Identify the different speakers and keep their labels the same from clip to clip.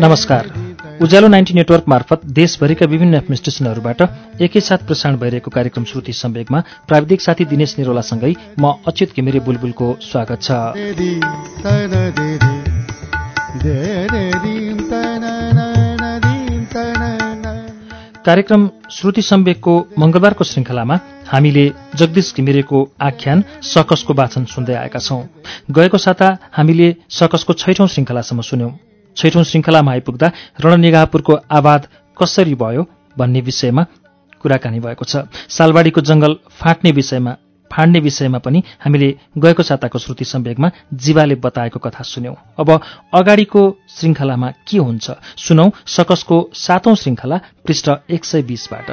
Speaker 1: नमस्कार। उज्यालो ninety network मार्फत देशभरिका विभिन्न एफएम स्टेशनहरूबाट एकैसाथ प्रसारण भइरहेको कार्यक्रम श्रुति सम्वेकमा प्राविधिक साथी दिनेश निरोलासँगै म अच्युत घिमिरे बुलबुलको स्वागत छ। कार्यक्रम श्रुति सम्वेकको मंगलबारको श्रृङ्खलामा हामीले जगदीश घिमिरेको आख्यान सकसको वाचन सुन्दै आएका छौं। गएको साता हामीले सकसको छैठौं श्रृङ्खलासम्म सुन्यौं। छैठौं श्रृङ्खलामा आइपुग्दा रणनिगाहपुरको आवाद कसरी भयो भन्ने विषयमा कुराकानी भएको छ। सालबाडीको जंगल फाट्ने विषयमा फाड्ने विषयमा पनि हामीले गएको साताको श्रुति सम्वेगमा जीवाले बताएको कथा सुन्यौं। अब अगाडिको श्रृङ्खलामा के हुन्छ? सुनौ सकसको सातौं श्रृङ्खला पृष्ठ एक सय बीसबाट।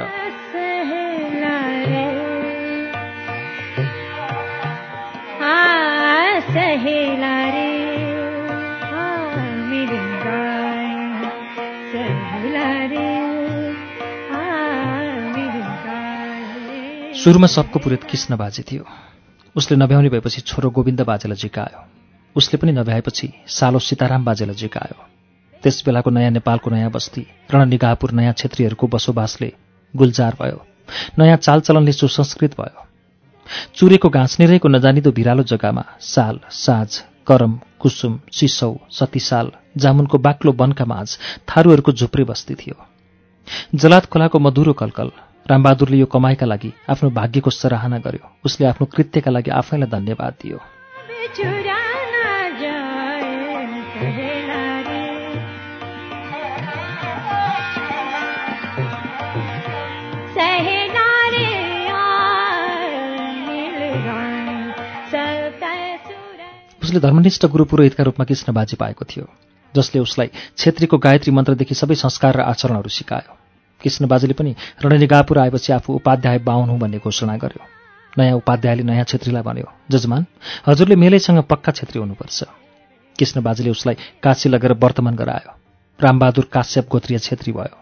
Speaker 1: सुरुमा सबको पुरेत कृष्ण बाजे थियो। उसले नभ्याउने भएपछि छोरो गोविन्द बाजेलाई झिकायो उसले पनि नभ्याएपछि सालो सीताराम बाजेलाई झिकायो त्यस बेलाको नयाँ नेपालको नयाँ बस्ती रणनिगाहपुर नयाँ क्षेत्रीहरूको बसोबासले गुल्जार भयो। नयाँ चालचलनले सुसंस्कृत भयो। चुरेको घाँस निरैको नजानिदो भिरालो जग्गामा साल साझ करम कुसुम सिसौ सतीसाल जामुनको बाक्लो वनका माझ थारूहरूको झुप्रे बस्ती थियो। जलात खोलाको मधुरो कलकल रामबहादुरले यो कमाइका लागि आफ्नो भाग्यको सराहना गर्यो। उसले आफ्नो कृत्यका लागि आफैलाई धन्यवाद दियो। उसले धर्मनिष्ठ गुरु पुरोहितका रूपमा कृष्ण बाजी पाएको थियो जसले उसलाई छेत्रीको गायत्री मन्त्रदेखि सबै संस्कार र आचरणहरू सिकायो। कृष्ण बाजेले पनि रणनिगापुर आएपछि आफू उपाध्याय बाहुन हुँ भन्ने घोषणा गर्यो। नयाँ उपाध्यायले नयाँ छेत्रीलाई भन्यो जजमान हजुरले मेलैसँग पक्का छेत्री हुनुपर्छ। कृष्ण बाजेले उसलाई काशी लगेर वर्तमान गरायो। रामबहादुर काश्यप गोत्रीय छेत्री भयो।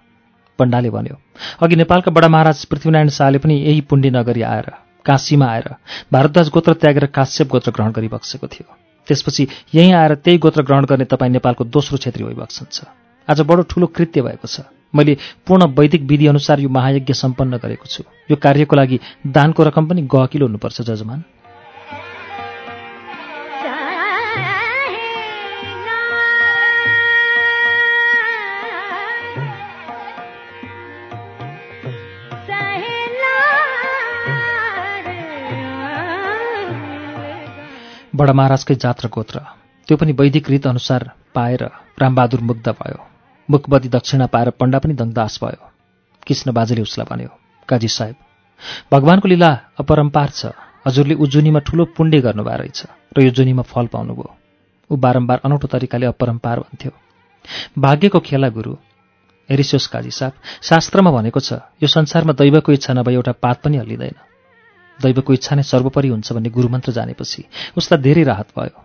Speaker 1: पण्डाले भन्यो अघि नेपालका बडा महाराज पृथ्वीनारायण शाहले पनि यही पुण्य नगरी आएर काशीमा आएर भारद्वाज गोत्र त्यागेर काश्यप गोत्र ग्रहण गरिबक्सेको थियो। त्यसपछि यहीँ आएर त्यही गोत्र ग्रहण गर्ने तपाईँ नेपालको दोस्रो क्षेत्री भइबक्सन्छ आज बडो ठूलो कृत्य भएको छ। मैले पूर्ण वैदिक विधि अनुसार यो महायज्ञ सम्पन्न गरेको छु। यो कार्यको लागि दानको रकम पनि गहकिलो हुनुपर्छ जजमान। बडा महाराजकै जात र गोत्र। त्यो पनि वैदिक रीत अनुसार पाएर रामबहादुर मुग्ध भयो। मुखबदी दक्षिणा पाएर पण्डा पनि दङदास भयो। कृष्ण बाजेले उसलाई भन्यो काजी साहेब भगवान्को लीला अपरम्पार छ। हजुरले उजुनीमा ठूलो पुण्य गर्नुभएको रहेछ र यो जुनीमा फल पाउनुभयो। ऊ बारम्बार अनौठो तरिकाले अपरम्पार भन्थ्यो। भाग्यको खेला गुरु हेरिसोस् काजी साहब शास्त्रमा भनेको छ यो संसारमा दैवको इच्छा नभए एउटा पात पनि हल्लिँदैन। दैवको इच्छा नै सर्वोपरि हुन्छ भन्ने गुरुमन्त्र जानेपछि उसलाई धेरै राहत भयो।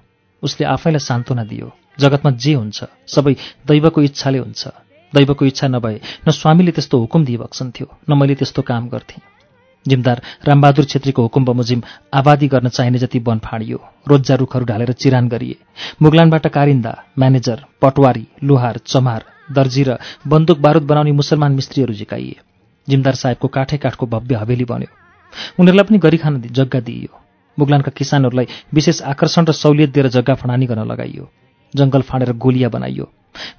Speaker 1: उसले आफैलाई सान्त्वना दियो। जगतमा जे हुन्छ सबै दैवको इच्छाले हुन्छ। दैवको इच्छा नभए न स्वामीले त्यस्तो हुकुम दिइबक्सन्थ्यो न मैले त्यस्तो काम गर्थेँ। जिमदार रामबहादुर छेत्रीको हुकुम बमोजिम आबादी गर्न चाहिने जति वन फाँडियो रोज्जा रुखहरू ढालेर चिरान गरिए। मुगलानबाट कारिन्दा म्यानेजर पटवारी लुहार चमार दर्जी र बन्दुक बारुद बनाउने मुसलमान मिस्त्रीहरू झिकाइए। जिमदार साहेबको काठै काठको भव्य हवेली बन्यो। उनीहरूलाई पनि गरी खान जग्गा दिइयो। मुगलानका किसानहरूलाई विशेष आकर्षण र सहुलियत दिएर जग्गा फडानी गर्न लगाइयो। जङ्गल फाँडेर गोलिया बनाइयो।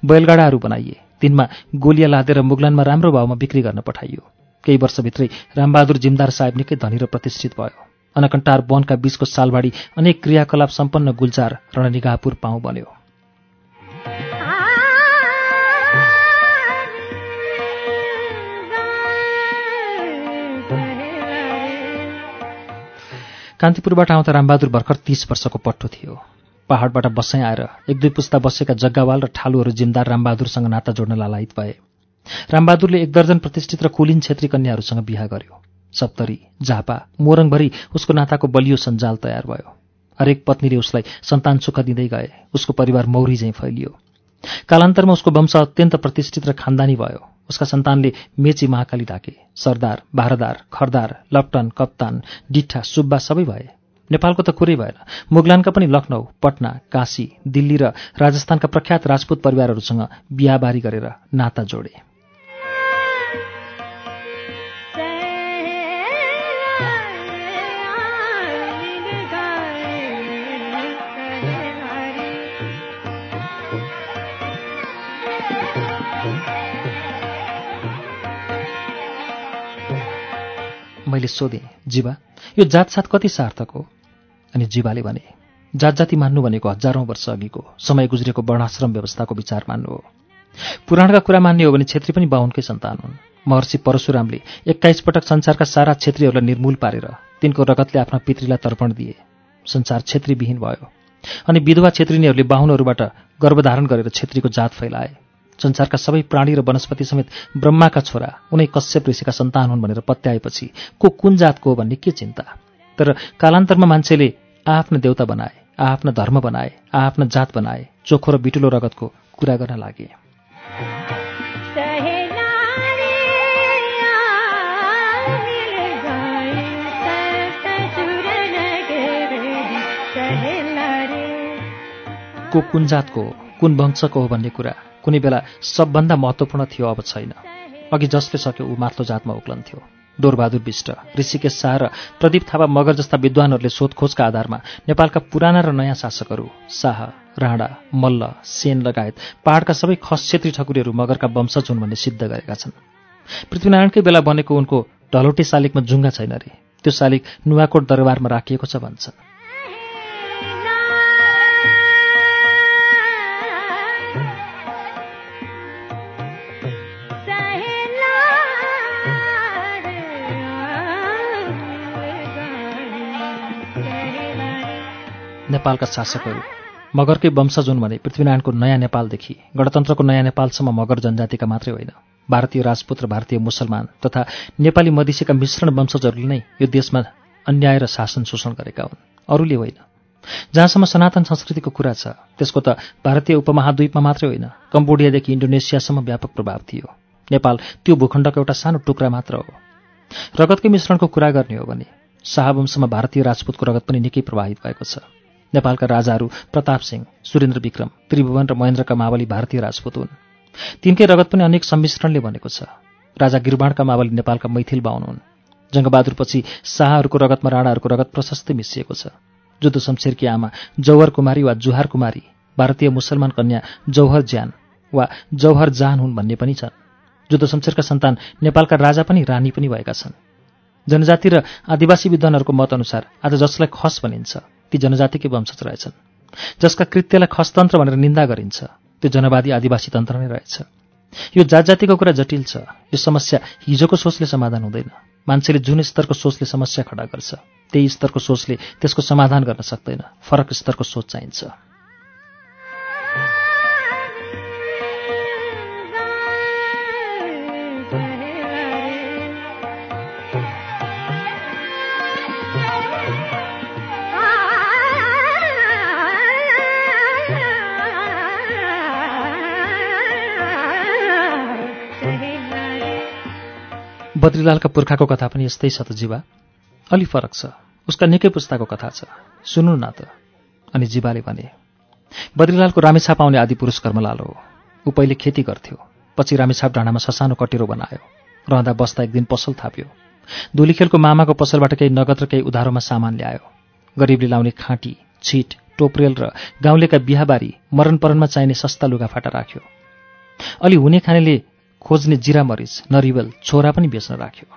Speaker 1: बैलगाडाहरू बनाइए। तिनमा गोलिया लादेर मुगलानमा राम्रो भावमा बिक्री गर्न पठाइयो। केही वर्षभित्रै रामबहादुर जिमदार साहेब निकै धनी र प्रतिष्ठित भयो। अनकन्टार वनका बीचको सालबाडी अनेक क्रियाकलाप सम्पन्न गुल्जार रणनिगाहपुर पाउँ बन्यो। कान्तिपुरबाट आउँदा रामबहादुर भर्खर तीस वर्षको पट्टो थियो। पहाडबाट बसाइ आएर एक दुई पुस्ता बसेका जग्गावाल र ठालुहरू जिमदार रामबहादुरसँग नाता जोड्न लालायित भए। रामबहादुरले एक दर्जन प्रतिष्ठित र कुलिन छेत्री कन्याहरूसँग बिहा गर्यो। सप्तरी झापा मोरङभरि उसको नाताको बलियो सञ्जाल तयार भयो। हरेक पत्नीले उसलाई सन्तान सुख दिँदै गए। उसको परिवार मौरी झैँ फैलियो। कालान्तरमा उसको वंश अत्यन्त प्रतिष्ठित र खानदानी भयो। उसका सन्तानले मेची महाकाली ढाके सरदार भारदार खरदार लप्टन कप्तान डिठा सुब्बा सबै भए। नेपालको त कुरै भएन। मुगलानका पनि लखनऊ पटना काशी दिल्ली र राजस्थानका प्रख्यात राजपूत परिवारहरूसँग बिहाबारी गरेर नाता जोडे। मैले सोधेँ जीवा यो जातसात कति सार्थक हो? अनि जीवाले भने जात जाति मान्नु भनेको हजारौँ वर्ष अघिको समय गुज्रेको वर्णाश्रम व्यवस्थाको विचार मान्नु हो। पुराणका कुरा मान्ने हो भने छेत्री पनि बाहुनकै सन्तान हुन्। महर्षि परशुरामले एक्काइस पटक संसारका सारा छेत्रीहरूलाई निर्मूल पारेर तिनको रगतले आफ्ना पितृलाई तर्पण दिए। संसार छेत्रीविहीन भयो। अनि विधवा छेत्रिनीहरूले बाहुनहरूबाट गर्भधारण गरेर छेत्रीको जात फैलाए। संसारका सबै प्राणी र वनस्पति समेत ब्रह्माका छोरा उनै कश्यप ऋषिका सन्तान हुन् भनेर पत्याएपछि को कुन जातको हो भन्ने के चिन्ता? तर कालान्तरमा मान्छेले आआफ्ना देउता बनाए आआफ्ना धर्म बनाए आआफ्ना जात बनाए चोखो र बिटुलो रगतको कुरा गर्न लागे। को कुन जातको कुन वंशको हो भन्ने कुरा कुनै बेला सबभन्दा महत्त्वपूर्ण थियो अब छैन। अघि जसले सक्यो ऊ माथिल्लो जातमा उक्लन्थ्यो। डोरबहादुर विष्ट ऋषिकेश शाह र प्रदीप थापा मगर जस्ता विद्वानहरूले सोधखोजका आधारमा नेपालका पुराना र नयाँ शासकहरू शाह राणा मल्ल सेन लगायत पहाडका सबै खस छेत्री ठकुरीहरू मगरका वंशज हुन् भन्ने सिद्ध गरेका छन्। पृथ्वीनारायणकै बेला बनेको उनको ढलोटे शालिगमा जुङ्गा छैन रे। त्यो शालिग नुवाकोट दरबारमा राखिएको छ भन्छन्। नेपालका शासकहरू। मगरकै वंशज हुन् भने पृथ्वीनारायणको नयाँ नेपालदेखि गणतन्त्रको नयाँ नेपालसम्म मगर जनजातिका मात्रै होइन। भारतीय राजपूत र भारतीय मुसलमान तथा नेपाली मधेसीका मिश्रण वंशजहरूले नै यो देशमा अन्याय र शासन शोषण गरेका हुन्। अरूले होइन। जहाँसम्म सनातन संस्कृतिको कुरा छ त्यसको त भारतीय उपमहाद्वीपमा मात्रै होइन कम्बोडियादेखि इन्डोनेसियासम्म व्यापक प्रभाव थियो। नेपाल त्यो भूखण्डको एउटा सानो टुक्रा मात्र हो। रगतकै मिश्रणको कुरा गर्ने हो भने शाहवंशमा भारतीय राजपूतको रगत पनि निकै प्रभावित भएको छ। नेपालका राजाहरू प्रताप सिंह सुरेन्द्र विक्रम त्रिभुवन र महेन्द्रका मावली भारतीय राजपूत हुन्। तिनकै रगत पनि अनेक सम्मिश्रणले बनेको छ। राजा गिरबाणका मावली नेपालका मैथिल बाहुन हुन्। जङ्गबहादुरपछि शाहहरूको रगतमा राणाहरूको रगत प्रशस्तै मिसिएको छ। जुद्ध शमशेरकी आमा जौहर कुमारी वा जुहार कुमारी भारतीय मुसलमान कन्या जौहर ज्यान वा जौहर जान हुन् भन्ने पनि छन्। जुद्ध शमशेरका सन्तान नेपालका राजा पनि रानी पनि भएका छन्। जनजाति र आदिवासी विद्वानहरूको मत अनुसार आज जसलाई खस भनिन्छ। ती जनजातिकै वंशज रहेछन्। जसका कृत्यलाई खसतन्त्र भनेर निन्दा गरिन्छ त्यो जनवादी आदिवासी तन्त्र नै रहेछ। यो जात जातिको कुरा जटिल छ। यो समस्या हिजोको सोचले समाधान हुँदैन। मान्छेले जुन स्तरको सोचले समस्या खडा गर्छ त्यही स्तरको सोचले त्यसको समाधान गर्न सक्दैन। फरक स्तरको सोच चाहिन्छ। बद्रीलालका पुर्खाको कथा पनि यस्तै छ त जीवा। अलि फरक छ। उसका निकै पुस्ताको कथा छ। सुन्नु न त। अनि जीवाले भने बद्रीलालको रामेछाप आउने आदि पुरुष कर्मलाल हो। ऊ पहिले खेती गर्थ्यो पछि रामेछाप डाँडामा ससानो कटेरो बनायो रहँदा बस्दा एक दिन पसल थाप्यो। धुलीखेलको मामाको पसलबाट केही नगद र केही उधारोमा सामान ल्यायो। गरिबले लाउने खाँटी छिट टोप्रेल र गाउँलेका बिहाबारी मरणपरणमा चाहिने सस्ता लुगाफाटा राख्यो। अलि हुने खानेले खोज्ने जिरा मरिच नरिवल छोरा पनि बेच्न राख्यो।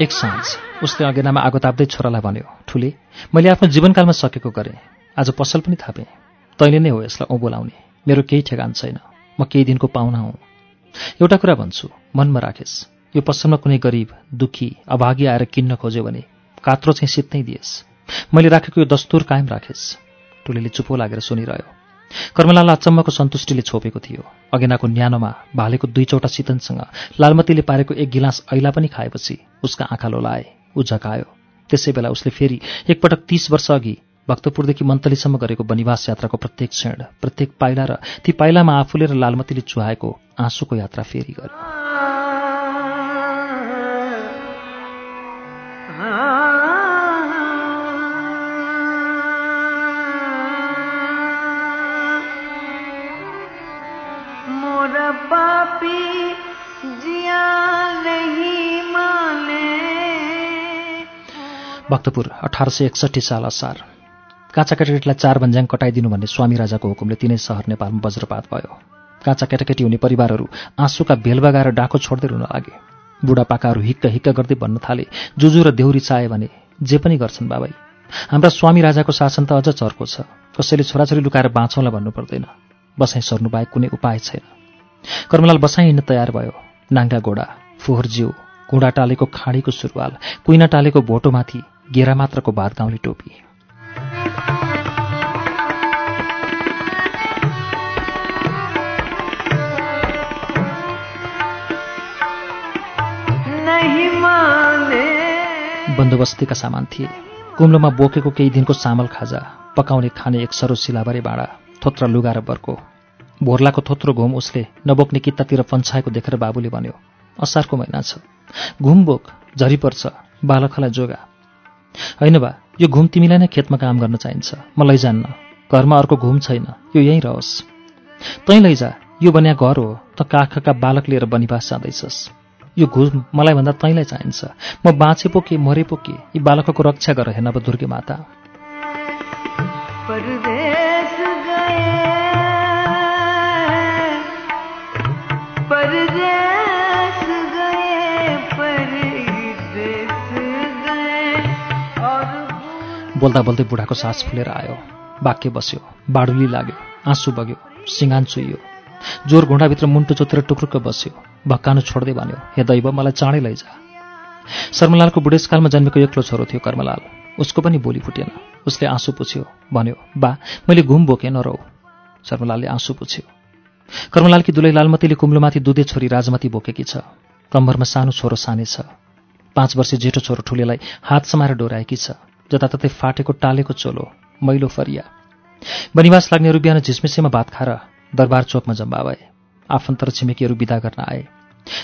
Speaker 1: एक साँझ उसले अगेनामा आगो ताप्दै छोरालाई भन्यो ठुले मैले आफ्नो जीवनकालमा सकेको गरेँ। आज पसल पनि थापेँ। तैँले नै हो यसलाई औँ बोलाउने मेरो केही ठेगान छैन। म केही दिनको पाहुना हुँ। एउटा कुरा भन्छु मनमा राखेस्। यो पसलमा कुनै गरिब दुःखी अभागी आएर किन्न खोज्यो भने कात्रो चाहिँ सित्नै दिएस्। मैले राखेको यो दस्तुर कायम राखेस्। टुलीले चुपो लागेर सुनिरह्यो। कर्मलालाई अचम्मको सन्तुष्टिले छोपेको थियो। अगेनाको न्यानोमा भालेको दुई चौटा सितनसँग लालमतीले पारेको एक गिलास ऐला पनि खाएपछि उसका आँखा लोलाए ऊ झकायो। त्यसै बेला उसले फेरि एकपटक तीस वर्ष अघि भक्तपुरदेखि मन्तलीसम्म गरेको वनिवास यात्राको प्रत्येक क्षण प्रत्येक पाइला र ती पाइलामा आफूले र लालमतीले चुहाएको आँसुको यात्रा फेरि गर्यो भक्तपुर अठार सय एकसट्ठी साल असार। काँचा केटाकेटीलाई चार भन्ज्याङ कटाइदिनु भन्ने स्वामी राजाको हुकुमले तिनै सहर नेपालमा वज्रपात भयो। काँचा केटाकेटी हुने परिवारहरू आँसुका भेल बगाएर डाको छोड्दै रुन लागे। बुढापाकाहरू हिक्क हिक्क गर्दै भन्न थाले जुजु र देउरी चाहे भने जे पनि गर्छन् बाबाई हाम्रा स्वामी राजाको शासन त अझ चर्को छ कसैले छोराछोरी लुकाएर बाँचौँला भन्नु पर्दैन। बसाइ सर्नु बाहेक कुनै उपाय छैन। कर्मलाल बसाइ हिँड्न तयार भयो। नाङ्गा घोडा फोहोर जिउ घुँडा टालेको खाँडीको सुरुवाल कुइना टालेको भोटोमाथि गेरा मात्रको गाउँले टोपी। बन्दोबस्तीका सामान थिए। कुम्लोमा बोकेको केही दिनको चामल खाजा पकाउने खाने एक सरो सिलाबारी बाँडा थोत्र लुगा र बर्को। भोर्लाको थोत्रो घुम उसले नबोक्ने कित्तातिर पन्छाएको देखेर बाबुले भन्यो असारको महिना छ। घुम बोक झरी पर्छ बालकलाई जोगा। होइन बा यो घुम तिमीलाई नै खेतमा काम गर्न चाहिन्छ। म लैजान्न। घरमा अर्को घुम छैन। यो यहीँ रहोस्। तैँ लैजा। यो बन्या घर हो। त काखका बालक लिएर बनिवास जाँदैछस्। यो घुम मलाई भन्दा तैँलाई चाहिन्छ। म बाँचे पो के मरे पो के यी बालकको रक्षा गर हेर्न दुर्गे माता। बोल्दा बोल्दै बुढाको सास फुलेर आयो। वाक्य बस्यो बाडुली लाग्यो आँसु बग्यो सिँगान चुइयो। जोर घुँडाभित्र मुन्टो चोतेर टुक्रुक्क बस्यो। भक्कानु छोड्दै भन्यो हे दैव मलाई चाँडै लैजा। शर्मलालको बुढेसकालमा जन्मेको एक्लो छोरो थियो कर्मलाल। उसको पनि बोली फुटेन। उसले आँसु पुछ्यो भन्यो बा मैले घुम बोकेँ नरौ शर्मलालले आँसु पुछ्यो कर्मलालकी दुलै लालमतीले कुम्लोमाथि दुधे छोरी राजमती बोकेकी छ। कम्मरमा सानो छोरो साने छ। पाँच वर्ष जेठो छोरो ठुलेलाई हात समाएर डोराएकी छ। जताततै फाटेको टालेको चोलो मैलो फरिया। बनिवास लाग्नेहरू बिहान झिसमिसेमा भात खाएर दरबार चोकमा जम्बा भए आफन्त र छिमेकीहरू विदा गर्न आए।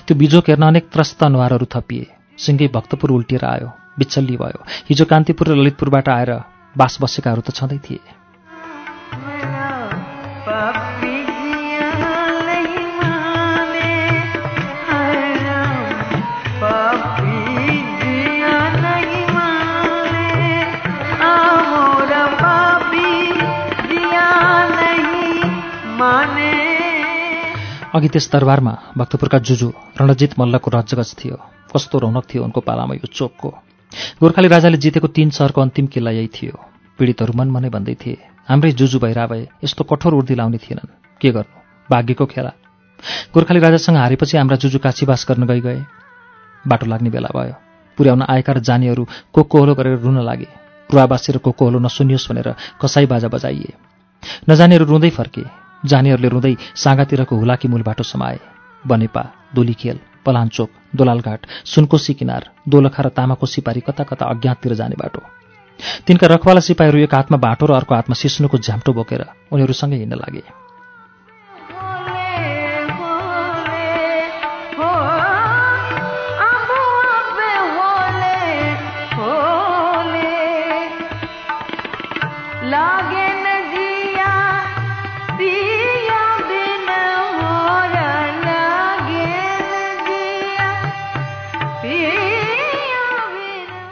Speaker 1: त्यो बिजोक हेर्न अनेक त्रस्त अनुहारहरू थपिए। सिङ्गै भक्तपुर उल्टिएर आयो बिचल्ली भयो। हिजो कान्तिपुर र ललितपुरबाट आएर बास बसेकाहरू त छँदै थिए। अघि त्यस दरबारमा भक्तपुरका जुजु रणजित मल्लको रजगज थियो। कस्तो रौनक थियो उनको पालामा यो चोकको। गोर्खाली राजाले जितेको तीन सहरको अन्तिम किल्ला यही थियो। पीडितहरू मनमनै भन्दै थिए हाम्रै जुजु भइरा भए यस्तो कठोर उर्दी लाउने थिएनन्। के गर्नु? भाग्यको खेला। गोर्खाली राजासँग हारेपछि हाम्रा जुजु काशीवास गर्न गइ गए बाटो लाग्ने बेला भयो। पुर्याउन आएका र जानेहरू कोकोहलो गरेर रुन लागे। रुवाबासी र कोकोहलो नसुनियोस् भनेर कसाई बाजा बजाइए। नजानेहरू रुँदै फर्के। जानेहरूले रुँदै साँगातिरको हुलाकी मूल बाटो समाए। बनेपा दोलीखेल पलाञ्चोक दोलालघाट सुनकोशी किनार दोलखा र तामाको सिपारी कता कता अज्ञाततिर जाने बाटो। तिनका रखवाला सिपाहीहरू एक हातमा बाटो र अर्को हातमा सिस्नुको झ्याम्टो बोकेर उनीहरूसँगै हिँड्न लागे।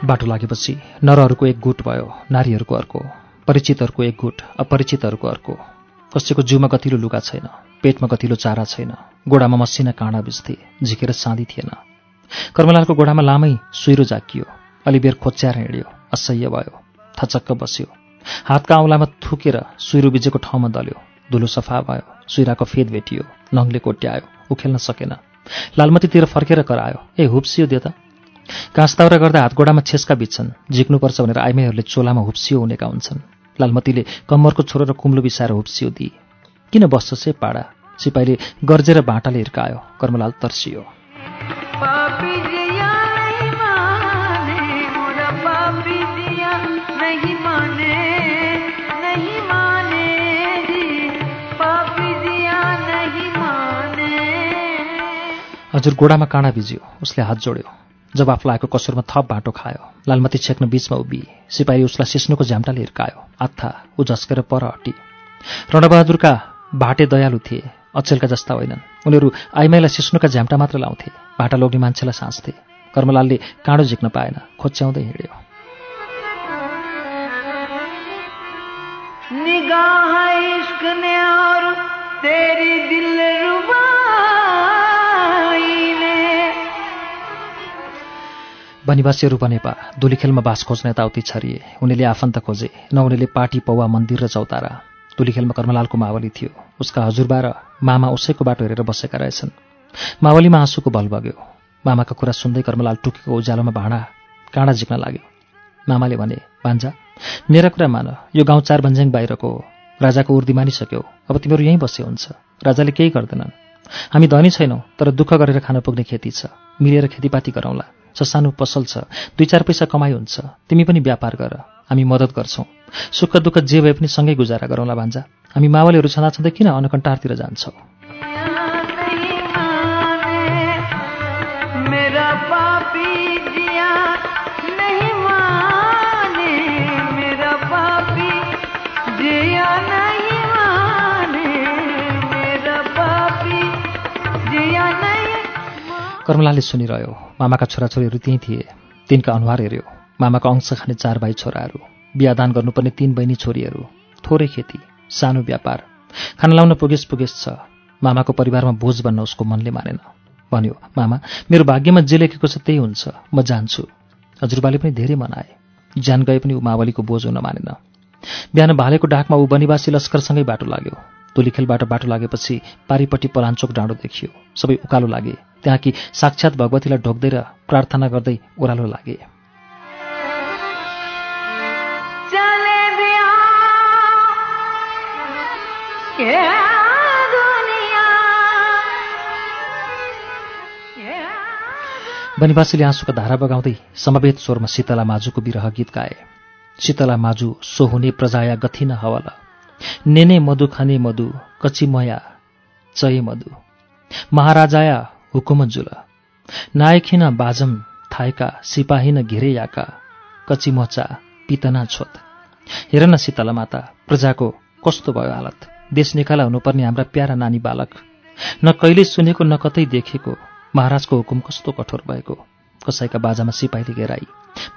Speaker 1: बाटो लागेपछि नरहरूको एक गुट भयो नारीहरूको अर्को परिचितहरूको एक गुट अपरिचितहरूको अर्को। कसैको जिउमा गतिलो लुगा छैन पेटमा गतिलो चारा छैन गोडामा मसिना काँडा बिच्थे झिकेर साँधी थिएन। कर्मलालको गोडामा लामै सुइरो जाकियो अलिबेर खोच्याएर हिँड्यो असह्य भयो थचक्क बस्यो। हातका औँलामा थुकेर सुइरो बिजेको ठाउँमा दल्यो धुलो सफा भयो सुइराको फेद भेटियो नङले कोट्यायो उखेल्न सकेन। लालमतीतिर फर्केर करायो ए हुप्सियो दे त घाँस गर्दा हातगोडामा छेस्का बित्छन्। झिक्नुपर्छ भनेर आइमाईहरूले चोलामा हुप्सियो हुनेका हुन्छन्। लालमतीले कम्मरको छोरो र कुम्लो बिसाएर हुप्सियो दिए। किन बस्छ से पाडा सिपाहीले गर्जेर बाटाले हिर्कायो। कर्मलाल तर्सियो। हजुर गोडामा काँडा बिज्यो उसले हात जोड्यो। आफूलाई आएको कसुरमा थप बाटो खायो लालमती छेक्न बिचमा उभिए सिपाही उसलाई सिस्नुको झ्याम्टाले हिर्कायो आत्था ऊ झस्केर पर हटी। रणबहादुरका भाटे दयालु थिए अचेलका जस्ता होइनन्। उनीहरू आइमाईलाई सिस्नुका झ्याम्टा मात्र लाउँथे भाटा लोग्ने मान्छेलाई साँच्थे। कर्मलालले काँडो झिक्न पाएन खोच्याउँदै हिँड्यो। निगाह इश्क ने और वनिवासीहरू बनेपा दुलीखेलमा बास खोज्ने यताउति छरिए। उनीले आफन्त खोजे। न उनीले पार्टी पौवा मन्दिर र चौतारा। दुलीखेलमा कर्मलालको मावली थियो। उसका हजुरबा र मामा उसैको बाटो हेरेर बसेका रहेछन्। मावलीमा आँसुको भल बग्यो। मामाका कुरा सुन्दै कर्मलाल टुकेको उज्यालोमा भाँडा काँडा झिक्न लाग्यो। मामाले भने भान्जा मेरा कुरा मान। यो गाउँ चार भन्ज्याङ बाहिरको हो। राजाको उर्दी मानिसक्यो। अब तिमीहरू यहीँ बसे हुन्छ राजाले केही गर्दैनन्। हामी धनी छैनौँ तर दुःख गरेर खान पुग्ने खेती छ। मिलेर खेतीपाती गरौँला। ससानो पसल छ दुई चार पैसा कमाइ हुन्छ तिमी पनि व्यापार गर हामी मद्दत गर्छौँ। सुख दुःख जे भए पनि सँगै गुजारा गरौँला भान्जा। हामी मावलीहरू छँदा छँदै किन अनकन्टारतिर जान्छौँ? कर्मलाले सुनिरह्यो मामाका छोराछोरीहरू त्यहीँ थिए। तिनका अनुहार हेऱ्यो। मामाको अंश खाने चार भाइ छोराहरू बिहादान गर्नुपर्ने तीन बहिनी छोरीहरू थोरै खेती सानो व्यापार। खाना लाउन पुगेस पुगेस छ। मामाको परिवारमा बोझ बन्न उसको मनले मानेन। भन्यो मामा मेरो भाग्यमा जे लेखेको छ त्यही हुन्छ। म जान्छु। हजुरबाले पनि धेरै मनाए ज्यान गए पनि ऊ मावलीको बोझ हुन मानेन। बिहान भालेको डाकमा ऊ वनिवासी लस्करसँगै बाटो लाग्यो। तुलीखेलबाट बाटो लागेपछि पारिपट्टि पलाञ्चोक डाँडो देखियो। सबै उकालो लागे। त्यहाँ कि साक्षात् भगवतीलाई ढोक्दै र प्रार्थना गर्दै ओह्रालो लागे। वनिवासीले आँसुका धारा बगाउँदै समवेत स्वरमा शीतला माजुको विरह गीत गाए। शीतला माजु सोहुने प्रजाया गथिन हवल। नेने मधु खाने मधु कचिमया चय मधु। महाराजाया हुकुम जुल। नायखिन बाजम थाएका सिपाहिन घेरेयाका कचिमचा पितना छोत। हेर न शीतला माता प्रजाको कस्तो भयो हालत? देश निकाला हुनुपर्ने हाम्रा प्यारा नानी बालक। न कहिले सुनेको न कतै देखेको महाराजको हुकुम कस्तो कठोर भएको? कसैका बाजामा सिपाहीले घेराई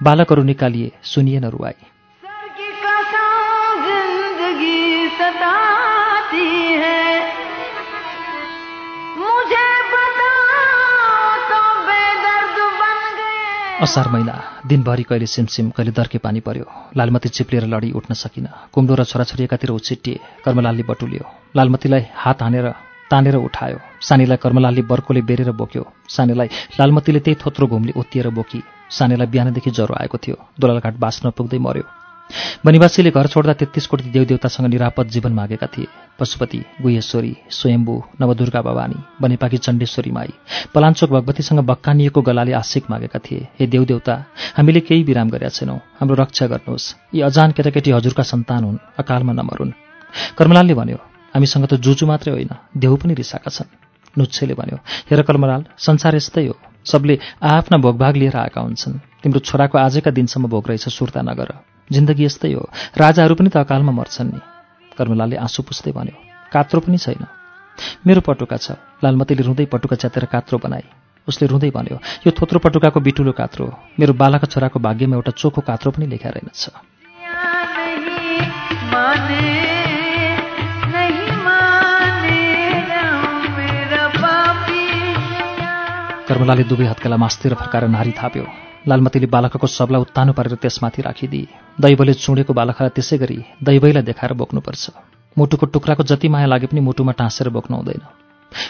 Speaker 1: बालकहरू निकालिए सुनिएन रुवाई। असार महिना दिनभरि कहिले सिमसिम कहिले दर्के पानी पर्यो। लालमती चिप्लिएर लडी उठ्न सकिन। कुम्डो र छोराछोरी एकातिर उछिटिए कर्मलालले बटुल्यो। लालमतीलाई हात हानेर तानेर उठायो। सानीलाई कर्मलालले बर्कोले बेरेर बोक्यो। सानीलाई लालमतीले त्यही थोत्रो घुमले ओत्तिएर बोकी। सानीलाई बिहानदेखि ज्वरो आएको थियो। दोलालघाट बाँच्न पुग्दै मर्यो। वनिवासीले घर छोड्दा तेत्तिस कोटी देवदेवतासँग निरापद जीवन मागेका थिए। पशुपति गुहेश्वरी स्वयम्भू नवदुर्गा भवानी बनेपाकी चण्डेश्वरी माई पलाञ्चोक भगवतीसँग बक्कानिएको गलाले आशिक मागेका थिए। हे देवदेवता हामीले केही विराम गरेका छैनौँ। हाम्रो रक्षा गर्नुहोस्। यी अजान केटाकेटी हजुरका सन्तान हुन् अकालमा नमरुन् कर्मलालले भन्यो हामीसँग त जुजु मात्रै होइन देउ पनि रिसाएका छन्। नुच्छेले भन्यो हेर कर्मलाल संसार यस्तै हो। सबले आआफ्ना भोगभाग लिएर आएका हुन्छन्। तिम्रो छोराको आजका दिनसम्म भोग रहेछ सुर्ता नगर। जिन्दगी यस्तै हो। राजाहरू पनि त अकालमा मर्छन् नि। कर्मलालले आँसु पुस्दै भन्यो कात्रो पनि छैन। मेरो पटुका छ। लालमतीले रुँदै पटुका च्यातेर कात्रो बनाए। उसले रुँदै भन्यो यो थोत्रो पटुकाको बिटुलो कात्रो मेरो बालाका छोराको भाग्यमा एउटा चोखो कात्रो पनि लेखा रहेनछ। कर्मलाले दुवै हत्केला मास्तिर फर्काएर नारी थाप्यो। लालमतीले बालकको सबलाई उत्तानो पारेर त्यसमाथि राखिदिए। दैवले चुडेको बालकलाई त्यसै गरी दैवैलाई देखाएर बोक्नुपर्छ। मुटुको टुक्राको जति माया लागे पनि मुटुमा टाँसेर बोक्नु हुँदैन।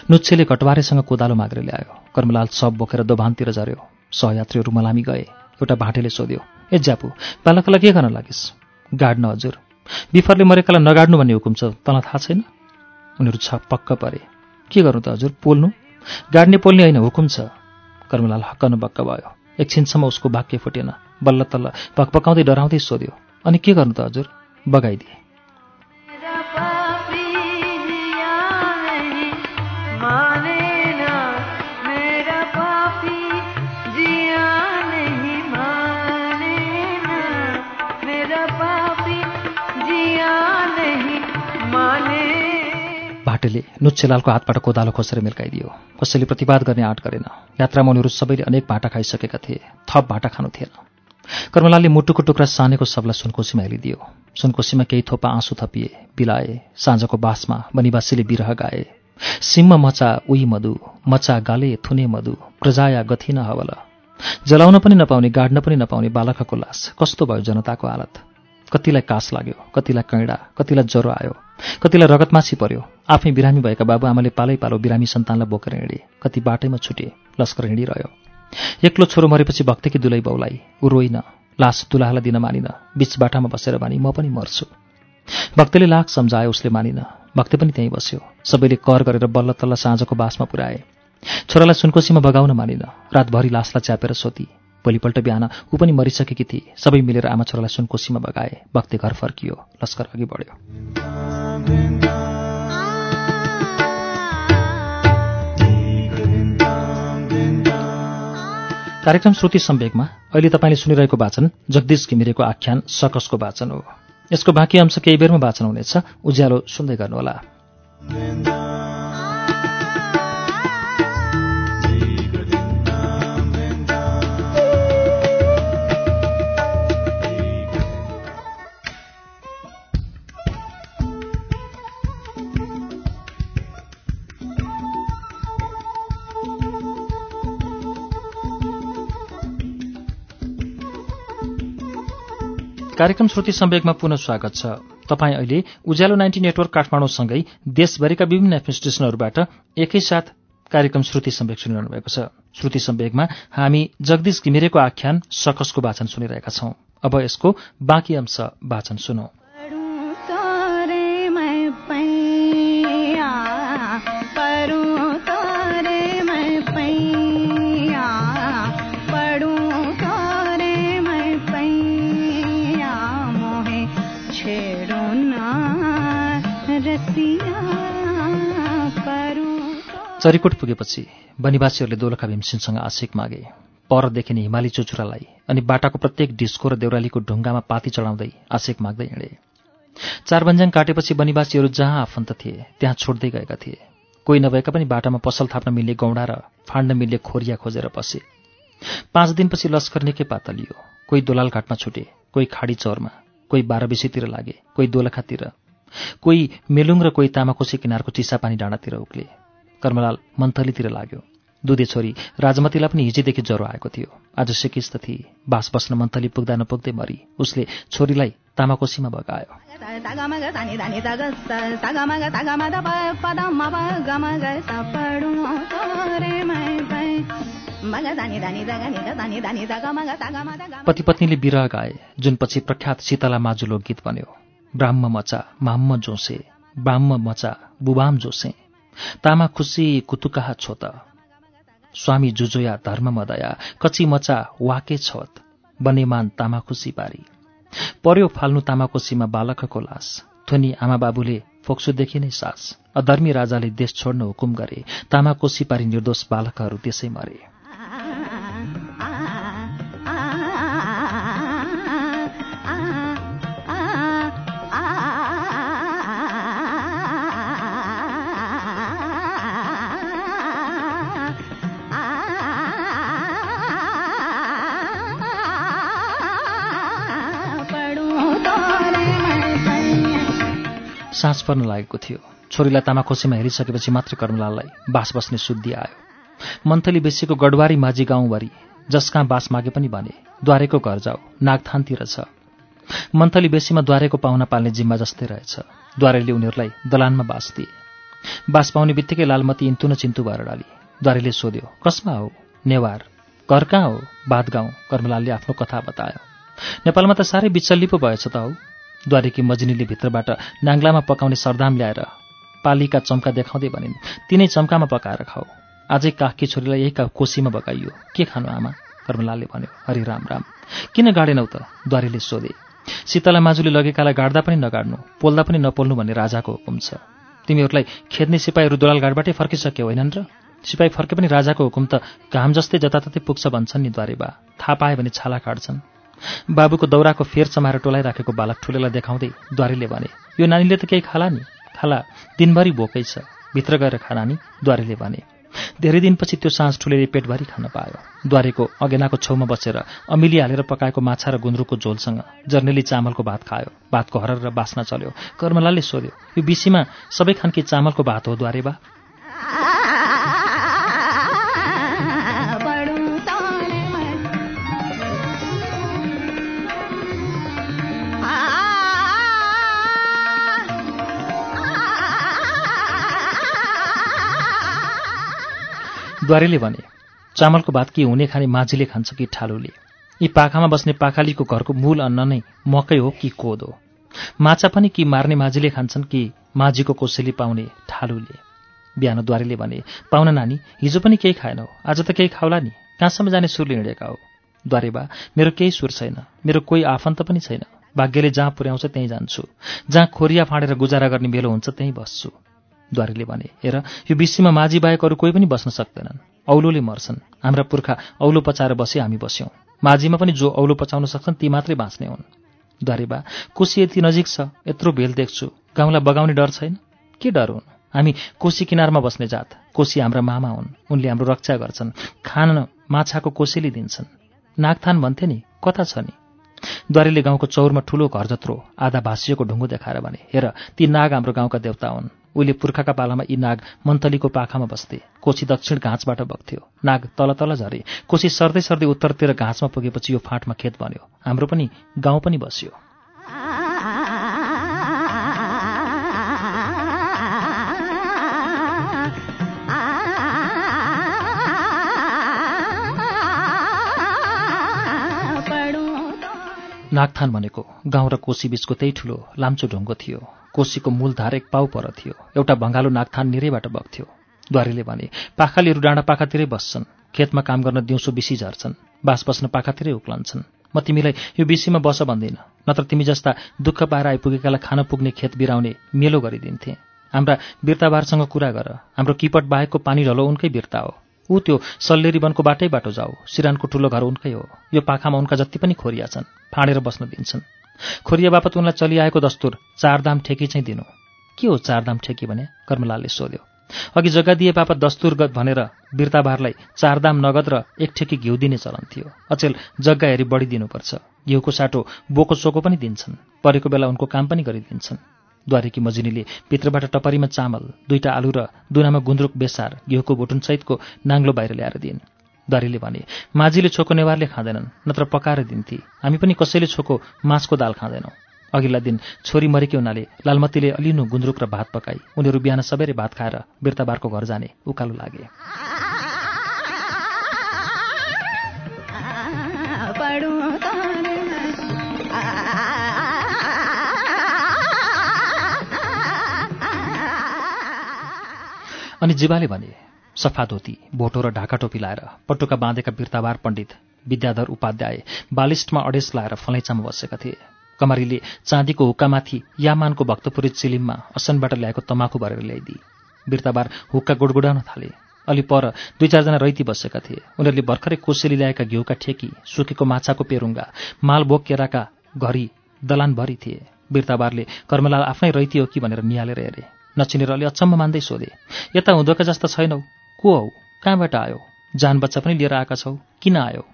Speaker 1: नुच्छेले घटवारेसँग कोदालो मागेर ल्यायो। कर्मलाल सब बोकेर दोभानतिर झऱ्यो। सहयात्रीहरू मलामी गए। एउटा भाटेले सोध्यो ए ज्यापु बालकलाई के गर्न लागिस्? गाड्न हजुर। बिफरले मरेकालाई नगाड्नु भन्ने हुकुम छ तँलाई थाहा छैन? उनीहरू छ पक्क परे। के गर्नु त हजुर पोल्नु? गाड्ने पोल्ने होइन हुकुम छ। कर्मलाल हक्क बक्क भयो। एकछिनसम्म उसको वाक्य फुटेन बल्ल तल्ल भकभकाउँदै डराउँदै सोध्यो अनि के गर्नु त हजुर? बगाइदिए। भाटेले नुच्छेलालको हातबाट कोदालो खोसेर मिल्काइदियो कसैले प्रतिवाद गर्ने आँट गरेन। यात्रामा उनीहरू सबैले अनेक भाटा खाइसकेका थिए। थप भाटा खानु थिएन। कर्मलालले मुटुको टुक्रा सानेको सबलाई सुनकोसीमा हेलिदियो सुनकोसीमा केही थोपा आँसु थपिए बिलाए साँझको बासमा बनिवासीले बिरह गाए। सिम्म मचा उही मधु मचा गाले थुने मधु प्रजाया गथिन हवल। जलाउन पनि नपाउने गाड्न पनि नपाउने बालकको लास। कस्तो भयो जनताको हालत? कतिलाई कास लाग्यो कतिलाई कैँडा कतिलाई ज्वरो आयो? कतिलाई रगतमासी पर्यो? आफै बिरामी भएका बाबुआमाले पालै पालो बिरामी सन्तानलाई बोकेर हिँडे। कति बाटैमा छुटे लस्कर हिँडिरह्यो एक्लो छोरो मरेपछि भक्तकी दुलै बाउलाई ऊ रोइन लास दुलाहालाई दिन मानिन बिच बाटामा बसेर मानि म पनि मर्छु। भक्तले लाख सम्झायो उसले मानिन। भक्त पनि त्यहीँ बस्यो। सबैले कर गरेर बल्ल तल्ल साँझको बासमा पुर्याए। छोरालाई सुनकोसीमा बगाउन मानिन। रातभरि लासलाई च्यापेर सोती। भोलिपल्ट बिहान ऊ पनि मरिसकेकी थिए। सबै मिलेर आमा छोरालाई सुनकोसीमा बगाए। भक्ते घर फर्कियो। लस्कर अघि बढ्यो। कार्यक्रम श्रुति सम्वेकमा अहिले तपाईँले सुनिरहेको वाचन जगदीश घिमिरेको आख्यान सकसको वाचन हो। यसको बाँकी अंश केही बेरमा वाचन हुनेछ। उज्यालो सुन्दै गर्नुहोला। कार्यक्रम श्रुति सम्वेकमा पुनः स्वागत छ। तपाईँ अहिले उज्यालो नाइन्टी नेटवर्क काठमाडौँसँगै देशभरिका विभिन्न एफएम एकैसाथ कार्यक्रम श्रुति सम्वेक सुनिरहनु भएको छ। श्रुति सम्वेकमा हामी जगदीश घिमिरेको आख्यान सकसको वाचन सुनिरहेका छौं। अब यसको बाँकी अंश वाचन सुनौ। चरीकोट पुगेपछि वनिवासीहरूले दोलखा भीमसिंहसँग आशिक मागे। पर देखिने हिमाली चुचुरालाई अनि बाटाको प्रत्येक डिस्को र देउरालीको ढुङ्गामा पाती चढाउँदै आशिक माग्दै हिँडे। चार बन्ज्याङ काटेपछि वनिवासीहरू जहाँ आफन्त थिए त्यहाँ छोड्दै गएका थिए। कोही नभएका पनि बाटामा पसल थाप्न मिल्ने गौडा र फाँड्न मिल्ने खोरिया खोजेर पसे। पाँच दिनपछि लस्कर निकै पातलियो कोही दोलाल घाटमा छुटे कोही खाडी चौरमा कोही बाह्रबिसीतिर लागे कोही दोलखातिर। कोही मेलुङ र कोही तामाकोसी किनारको चिसापानी डाँडातिर उक्ले। कर्मलाल मन्थलीतिर लाग्यो। दुधे छोरी राजमतीलाई पनि हिजैदेखि ज्वरो आएको थियो। आज सिकिस्त थिए। बास बस्न मन्थली पुग्दा नपुग्दै मरी। उसले छोरीलाई तामाकोसीमा बगायो पति पत्नीले बिरह गाए। जुन पछि प्रख्यात शीतला माजु लोकगीत बन्यो। ब्राह्म मचा माम्म जोसे ब्राह्म मचा बुबाम जोसे। तामा खुसी कुतुकाहा छोत। स्वामी जुजोया धर्म मदया कची मचा वाके छोत बनेमान तामा खुसी पारी पर्यो फाल्नु तामाकोसीमा बालकको लास थुनी आमा बाबुले फोक्सुदेखि नै सास। अधर्मी राजाले देश छोड्न हुकुम गरे तामाकोसी पारी निर्दोष बालकहरू त्यसै मरे। साँझ पर्न लागेको थियो। छोरीलाई तामाकोसीमा हेरिसकेपछि मात्र कर्मलाललाई बास बस्ने शुद्धि आयो। मन्थली बेसीको गडवारी माझी गाउँभरि जस कहाँ बास मागे पनि भने द्वारेको घर जाऊ नागथानतिर छ। मन्थली बेसीमा द्वारेको पाहुना पाल्ने जिम्मा जस्तै रहेछ। द्वारेले उनीहरूलाई दलानमा बास दिए। बास पाउने बित्तिकै लालमती इन्तु न चिन्तु भएर डाली। द्वारेले सोध्यो कसमा हो? नेवार? घर कहाँ हो? बात गाउँ कर्मलालले आफ्नो कथा बतायो। नेपालमा त साह्रै बिचल्ली पो भएछ त हौ। द्वारेकी मजिनीले भित्रबाट नाङ्लामा पकाउने सरदाम ल्याएर पालीका चम्का देखाउँदै भनिन् तिनै चम्कामा पकाएर खाऊ। आजै काखकी छोरीलाई यही का कोसीमा बगाइयो। के खानु आमा? कर्मलालले भन्यो हरि राम राम। किन गाडेनौ त? द्वारेले सोधे शीतला माजुले लगेकालाई गाड्दा पनि नगाड्नु पोल्दा पनि नपोल्नु भन्ने राजाको हुकुम छ। तिमीहरूलाई खेद्ने सिपाहीहरू दोलालघाटबाटै फर्किसक्यो होइनन् र? सिपाही फर्के पनि राजाको हुकुम त घाम जस्तै जताततै पुग्छ भन्छन् नि द्वारेबा थाहा पाए भने छाला काट्छन् बाबुको दौराको फेर चमाएर टोलाइराखेको बालक ठुलेलाई देखाउँदै द्वारेले भने यो नानीले त केही खाला नि? खाला दिनभरि भोकै छ। भित्र गएर खाना नि द्वारेले भने। धेरै दिनपछि त्यो साँझ ठुलेले पेटभरि खान पायो। द्वारेको अगेनाको छेउमा बसेर अमिली हालेर पकाएको माछा र गुन्द्रुकको झोलसँग जर्नेली चामलको भात खायो। भातको हरर र बास्ना चल्यो। कर्मलालले सोध्यो यो बिसीमा सबै खानकी चामलको भात हो द्वारे बा? द्वारेले भने चामलको भात के हुने खाने माझीले खान्छ कि ठालुले? यी पाखामा बस्ने पाखालीको घरको मूल अन्न नै मकै हो कि कोदो माछा पनि कि मार्ने माझीले खान्छन् कि माझीको कोसेली पाउने ठालुले? बिहान द्वारेले भने पाउन नानी हिजो पनि केही खाएनौ आज त केही खाउला नि? कहाँसम्म जाने सुरले हिँडेका हो? द्वारेबा मेरो केही सुर छैन मेरो कोही आफन्त पनि छैन। भाग्यले जहाँ पुर्याउँछ त्यहीँ जान्छु। जहाँ खोरिया फाँडेर गुजारा गर्ने बेलो हुन्छ त्यहीँ बस्छु। द्वारेले भने हेर यो विश्वमा माझी बाहेक अरू कोही पनि बस्न सक्दैनन्। औलोले मर्छन्। हाम्रा पुर्खा औलो पचाएर बसे हामी बस्यौँ। माझीमा पनि जो औलो पचाउन सक्छन् ती मात्रै बाँच्ने हुन्। द्वारेबा कोसी यति नजिक छ यत्रो भेल देख्छु। गाउँलाई बगाउने डर छैन? के डर हुन्? हामी कोसी किनारमा बस्ने जात। कोसी हाम्रा मामा हुन्। उनले हाम्रो रक्षा गर्छन्। खान माछाको कोसेली दिन्छन्। नागथान भन्थे नि कता छ नि। द्वारेले गाउँको चौरमा ठुलो घर जत्रो आधा भाँसिएको ढुङ्गो देखाएर भने हेर ती नाग हाम्रो गाउँका देवता हुन्। उहिले पुर्खाका पालामा यी नाग मन्तलीको पाखामा बस्थे। कोसी दक्षिण घाँचबाट बग्थ्यो। नाग तल तल झरे। कोसी सर्दै सर्दै उत्तरतिर घाँचमा पुगेपछि यो फाँटमा खेत बन्यो। हाम्रो पनि गाउँ पनि बस्यो। नागथान भनेको गाउँ र कोसी बीचको त्यही ठुलो लाम्चो ढुङ्गो थियो। कोसीको मूलधार एक पाउ पर थियो। एउटा भङ्गालो नागथान निरैबाट बग्थ्यो। द्वारीले भने पाखालीहरू डाँडा पाखातिरै बस्छन्। खेतमा काम गर्न दिउँसो बिसी झर्छन्। बास बस्न पाखातिरै उक्लन्छन्। म तिमीलाई यो बिसीमा बस भन्दिनँ। नत्र तिमी जस्ता दुःख पाएर आइपुगेकालाई खान पुग्ने खेत बिराउने मेलो गरिदिन्थे। हाम्रा बिर्ताबारसँग कुरा गर। हाम्रो किपट बाहेकको पानी ढलो उनकै बिर्ता हो। ऊ त्यो सल्लेरी वनको बाटै बाटो जाऊ। सिरानको ठुलो घर उनकै हो। यो पाखामा उनका जति पनि खोरिया छन्। फाँडेर बस्न दिन्छन्। खोरिया बापत उनलाई चलिआएको दस्तुर चारदाम ठेकी चाहिँ दिनु। के हो चारदाम ठेकी भने? कर्मलालले सोध्यो। अघि जग्गा दिए बापत दस्तुरगत भनेर बिर्ताबारलाई चारदाम नगद र एक ठेकी घिउ दिने चलन थियो। अचेल जग्गा हेरी बढी दिनुपर्छ। घिउको साटो बोको चोको पनि दिन्छन्। परेको बेला उनको काम पनि गरिदिन्छन्। द्वारेकी मजिनीले भित्रबाट टपरीमा चामल दुईटा आलु र दुनामा गुन्द्रुक बेसार घिउको बोटुनसहितको नाङ्लो बाहिर ल्याएर दिइन्। द्वारीले भने माझीले छोको नेवारले खाँदैनन् नत्र पकाएर दिन्थे। हामी पनि कसैले छोको मासको दाल खाँदैनौँ। अघिल्ला दिन छोरी मरेकी हुनाले लालमतीले अलिनु गुन्द्रुक र भात पकाई। उनीहरू बिहान सबेरै भात खाएर बिर्ताबारको घर जाने उकालो लागे। अनि जीवाले भने सफा धोती भोटो र ढाका टोपी लाएर पटुका बाँधेका बिर्ताबार पण्डित विद्याधर उपाध्याय बालिस्टमा अडेस लाएर फलैचामा बसेका थिए। कमारीले चाँदीको हुक्कामाथि यामानको भक्तपुरी चिलिममा असनबाट ल्याएको तमाखु भरेर ल्याइदिए। बिर्ताबार हुक्का गुडगुडाउन थाले। अलि पर दुई चारजना रैती बसेका थिए। उनीहरूले भर्खरै कोसेली ल्याएका घिउका ठेकी सुकेको माछाको पेरुङ्गा मालभोग केराका घरी दलानभरि थिए। बिर्ताबारले कर्मलाल आफ्नै रैती हो कि भनेर निहालेर हेरे। नचिनेर अलि अचम्म मान्दै सोधे यता हुँदोका जस्ता छैनौ। को हौ? कहाँबाट आयो? जान बच्चा पनि लिएर आएका छौ। किन आयो?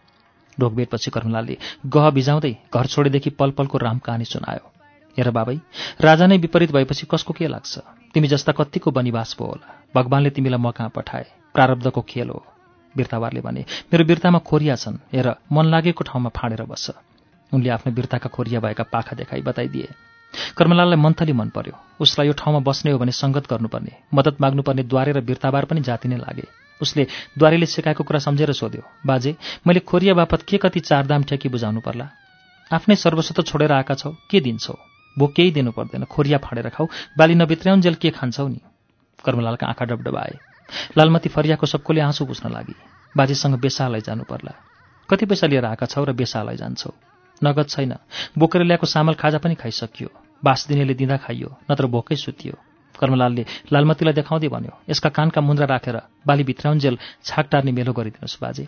Speaker 1: ढोकबेटपछि कर्मलालले गह बिजाउँदै घर छोडेदेखि पल पलको राम कहानी सुनायो। हेर बाबै राजा नै विपरीत भएपछि कसको के लाग्छ? तिमी जस्ता कत्तिको बनिवास पो होला। भगवान्ले तिमीलाई म कहाँ पठाए? प्रारब्धको खेल हो। बिर्तावारले भने मेरो बिर्तामा खोरिया छन्। हेर मन लागेको ठाउँमा फाँडेर बस्छ उनले आफ्नो बिर्ताका खोरिया भएका पाखा देखाई बताइदिए। कर्मलाललाई मन्थली मन पर्यो। उसलाई यो ठाउँमा बस्ने हो भने सङ्गत गर्नुपर्ने। मद्दत माग्नुपर्ने द्वारे र बिर्ताबार पनि जाति नै लागे। उसले द्वारेले सिकाएको कुरा सम्झेर सोध्यो बाजे मैले खोरिया बापत के कति चारदाम ठेकी बुझाउनु पर्ला? आफ्नै सर्वस्व छोडेर आएका छौ के दिन्छौ? भो केही दिनु पर्दैन खोरिया फाँडेर खाऊ। बाली नभित्र्याउन्जेल के खान्छौ नि? कर्मलालका आँखा डबडबाए। लालमती फरियाको सबकोले आँसु पुस्न लागि। बाजेसँग बेसालाई जानु पर्ला। कति पैसा लिएर आएका छौ र बेसालाई जान्छौ? नगद छैन। बोकेर ल्याएको सामल खाजा पनि खाइसकियो। बास दिनेले दिँदा खाइयो नत्र भोकै सुतियो। कर्मलालले लालमतीलाई देखाउँदै भन्यो यसका कानका मुन्द्रा राखेर बाली भित्राउन्जेल छाक टार्ने मेलो गरिदिनुहोस् बाजे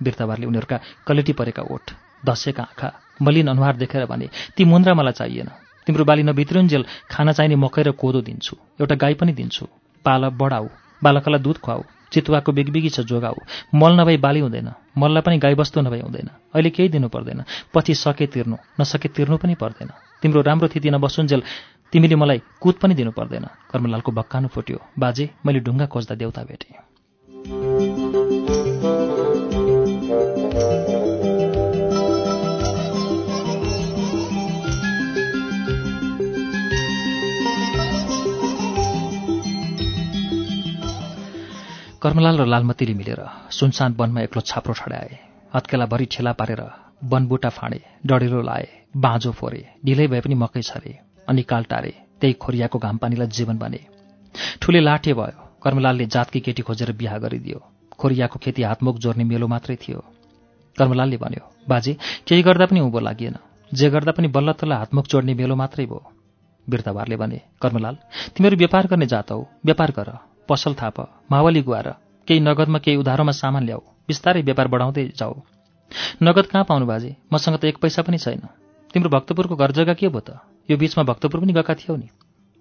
Speaker 1: बिर्ताबारले उनीहरूका कलेटी परेका ओठ दसेका आँखा मलिन अनुहार देखेर भने ती मुन्द्रा मलाई चाहिएन। तिम्रो बाली नभित्रुन्जेल खाना चाहिने मकै र कोदो दिन्छु। एउटा गाई पनि दिन्छु। पाल बढाऊ बालकलाई दुध खुवाऊ। चितुवाको बिगबिगी छ जोगाऊ मल नभई बाली हुँदैन। मललाई पनि गाईबस्तु नभई हुँदैन। अहिले केही दिनु पर्दैन। पछि सके तिर्नु। नसके तिर्नु पनि पर्दैन। तिम्रो राम्रो थिति नबसुन्जेल तिमीले मलाई कुद पनि दिनु पर्दैन। कर्मलालको भक्कानु फुट्यो। बाजे मैले ढुङ्गा खोज्दा देउता भेटेँ। कर्मलाल र लालमतीले मिलेर सुनसान वनमा एक्लो छाप्रो ठडाए हत्केलाभरि ठेला पारेर वनबुटा फाँडे डढेलो लाए बाँझो फोरे ढिलै भए पनि मकै छरे अनि काल टारे त्यही खोरियाको घामपानीलाई जीवन बने। ठुले लाटे भयो। कर्मलालले जातकी केटी खोजेर बिहा गरिदियो। खोरियाको खेती हातमुख जोर्ने मेलो मात्रै थियो। कर्मलालले भन्यो बाजे केही गर्दा पनि उँभो लागिएन जे गर्दा पनि बल्ल तल्ल हातमुख जोड्ने मेलो मात्रै भयो। बिर्ताबारले भने कर्मलाल तिमीहरू व्यापार गर्ने जात हौ। व्यापार गर। पसल थाप मावली गुहार केही नगदमा केही उधारोमा सामान ल्याऊ बिस्तारै व्यापार बढाउँदै जाऊ। नगद कहाँ पाउनु बाजे? मसँग त एक पैसा पनि छैन। तिम्रो भक्तपुरको घर जग्गा के भयो त? यो बिचमा भक्तपुर पनि गएका थियौ नि?